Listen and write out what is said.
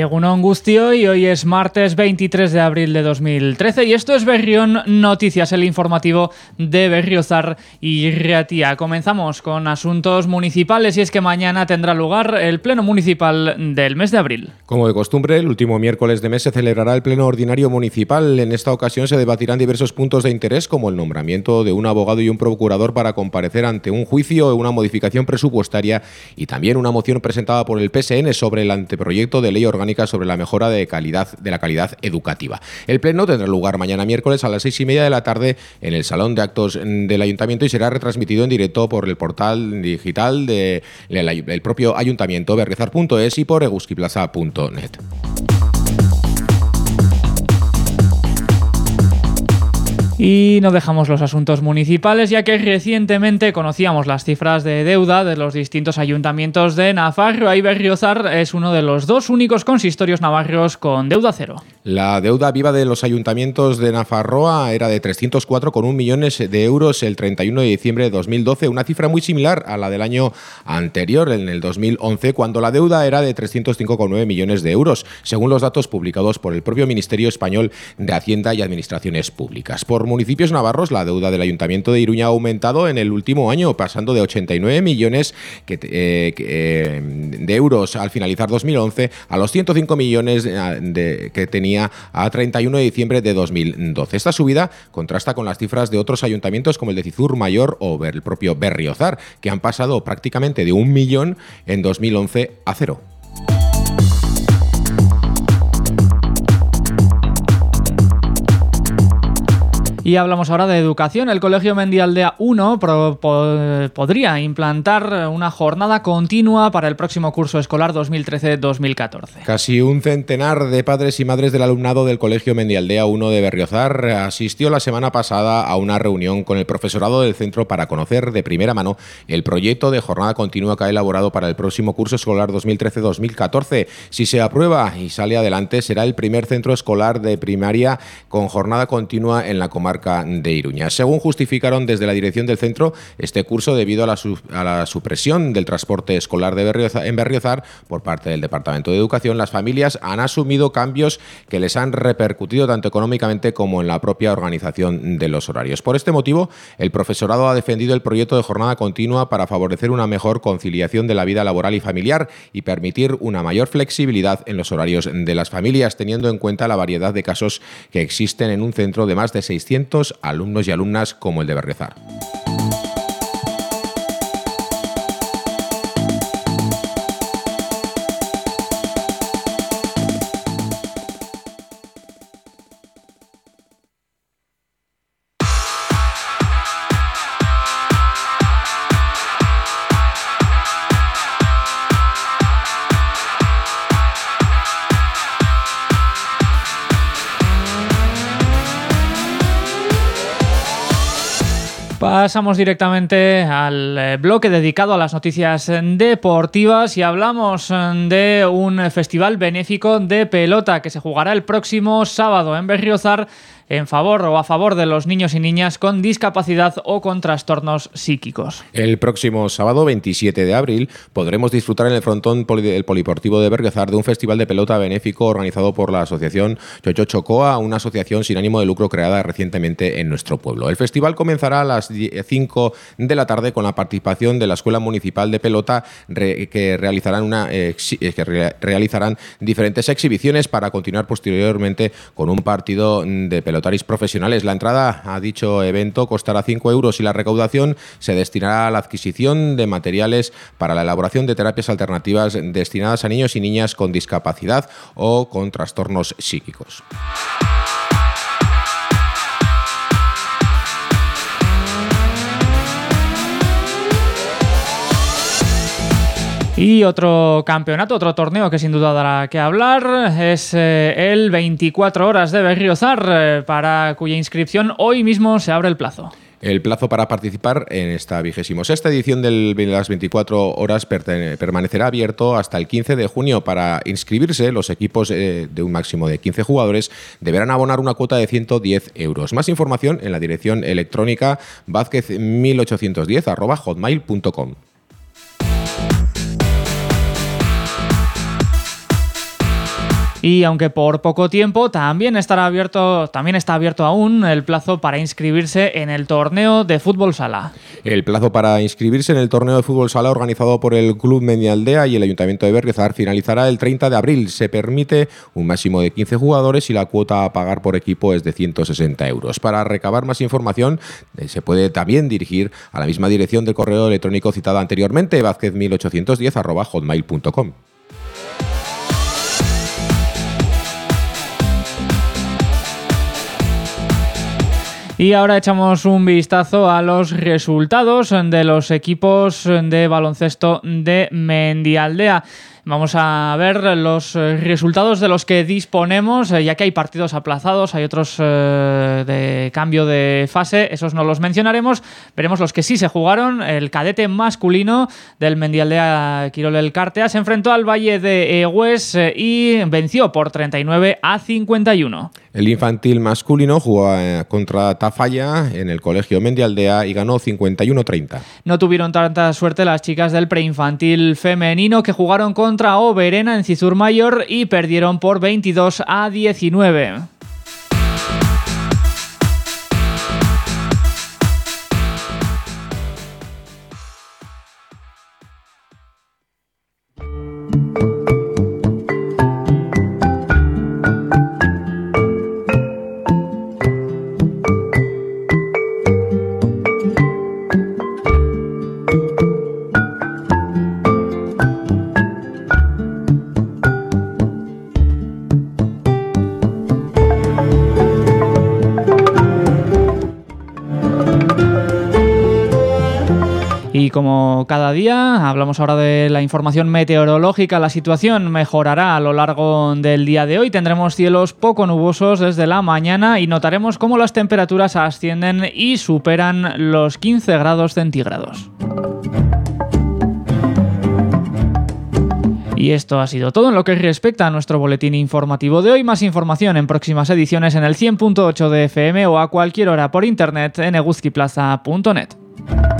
Egunon Angustio y hoy es martes 23 de abril de 2013 y esto es Berrión Noticias, el informativo de Berriozar y Riatía. Comenzamos con asuntos municipales y es que mañana tendrá lugar el Pleno Municipal del mes de abril. Como de costumbre, el último miércoles de mes se celebrará el Pleno Ordinario Municipal. En esta ocasión se debatirán diversos puntos de interés como el nombramiento de un abogado y un procurador para comparecer ante un juicio, una modificación presupuestaria y también una moción presentada por el PSN sobre el anteproyecto de ley orgánica sobre la mejora de, calidad, de la calidad educativa. El pleno tendrá lugar mañana miércoles a las seis y media de la tarde en el Salón de Actos del Ayuntamiento y será retransmitido en directo por el portal digital del propio Ayuntamiento, berrizar.es y por eguskiplaza.net. Y no dejamos los asuntos municipales, ya que recientemente conocíamos las cifras de deuda de los distintos ayuntamientos de Navarro. y Berriozar es uno de los dos únicos consistorios navarros con deuda cero. La deuda viva de los ayuntamientos de Nafarroa era de 304,1 millones de euros el 31 de diciembre de 2012, una cifra muy similar a la del año anterior, en el 2011, cuando la deuda era de 305,9 millones de euros, según los datos publicados por el propio Ministerio Español de Hacienda y Administraciones Públicas. Por municipios navarros, la deuda del Ayuntamiento de Iruña ha aumentado en el último año, pasando de 89 millones eh, eh, de euros al finalizar 2011 a los 105 millones de, que tenía a 31 de diciembre de 2012. Esta subida contrasta con las cifras de otros ayuntamientos como el de Cizur Mayor o el propio Berriozar, que han pasado prácticamente de un millón en 2011 a cero. Y hablamos ahora de educación. El Colegio Mendialdea 1 podría implantar una jornada continua para el próximo curso escolar 2013-2014. Casi un centenar de padres y madres del alumnado del Colegio Mendialdea 1 de Berriozar asistió la semana pasada a una reunión con el profesorado del centro para conocer de primera mano el proyecto de jornada continua que ha elaborado para el próximo curso escolar 2013-2014. Si se aprueba y sale adelante, será el primer centro escolar de primaria con jornada continua en la comarca de Iruña. Según justificaron desde la dirección del centro, este curso debido a la, supresión del transporte escolar de en Berriozar por parte del Departamento de Educación, las familias han asumido cambios que les han repercutido tanto económicamente como en la propia organización de los horarios. Por este motivo, el profesorado ha defendido el proyecto de jornada continua para favorecer una mejor conciliación de la vida laboral y familiar y permitir una mayor flexibilidad en los horarios de las familias, teniendo en cuenta la variedad de casos que existen en un centro de más de 600 alumnos y alumnas como el de Berrezar. Pasamos directamente al eh, bloque dedicado a las noticias deportivas y hablamos eh, de un festival benéfico de pelota que se jugará el próximo sábado en Berriozar en favor o a favor de los niños y niñas con discapacidad o con trastornos psíquicos. El próximo sábado 27 de abril podremos disfrutar en el frontón del Poliportivo de Berguezar de un festival de pelota benéfico organizado por la asociación Chocho Chocoa, una asociación sin ánimo de lucro creada recientemente en nuestro pueblo. El festival comenzará a las 5 de la tarde con la participación de la Escuela Municipal de Pelota que realizarán una eh, realizarán diferentes exhibiciones para continuar posteriormente con un partido de pelota pelotaris profesionales. La entrada a dicho evento costará 5 euros y la recaudación se destinará a la adquisición de materiales para la elaboración de terapias alternativas destinadas a niños y niñas con discapacidad o con trastornos psíquicos. Y otro campeonato, otro torneo que sin duda dará que hablar es eh, el 24 horas de Berriozar, eh, para cuya inscripción hoy mismo se abre el plazo. El plazo para participar en esta vigésimo sexta edición de las 24 horas permanecerá abierto hasta el 15 de junio. Para inscribirse, los equipos eh, de un máximo de 15 jugadores deberán abonar una cuota de 110 euros. Más información en la dirección electrónica vázquez1810 Y aunque por poco tiempo, también estará abierto, también está abierto aún el plazo para inscribirse en el torneo de fútbol sala. El plazo para inscribirse en el torneo de fútbol sala organizado por el Club Medialdea y el Ayuntamiento de Berriozar finalizará el 30 de abril. Se permite un máximo de 15 jugadores y la cuota a pagar por equipo es de 160 euros. Para recabar más información, eh, se puede también dirigir a la misma dirección del correo electrónico citada anteriormente, vázquez1810 Y ahora echamos un vistazo a los resultados de los equipos de baloncesto de Mendialdea. Vamos a ver los eh, resultados de los que disponemos, eh, ya que hay partidos aplazados, hay otros eh, de cambio de fase, esos no los mencionaremos. Veremos los que sí se jugaron. El cadete masculino del Mendialdea Quirol El Cartea se enfrentó al Valle de Egues y venció por 39 a 51. El infantil masculino jugó contra Tafalla en el colegio Mendialdea y ganó 51-30. No tuvieron tanta suerte las chicas del preinfantil femenino que jugaron con contra Oberena en Cizur Mayor y perdieron por 22 a 19. Como cada día, hablamos ahora de la información meteorológica, la situación mejorará a lo largo del día de hoy. Tendremos cielos poco nubosos desde la mañana y notaremos cómo las temperaturas ascienden y superan los 15 grados centígrados. Y esto ha sido todo en lo que respecta a nuestro boletín informativo de hoy. Más información en próximas ediciones en el 100.8 de FM o a cualquier hora por internet en eguzquiplaza.net.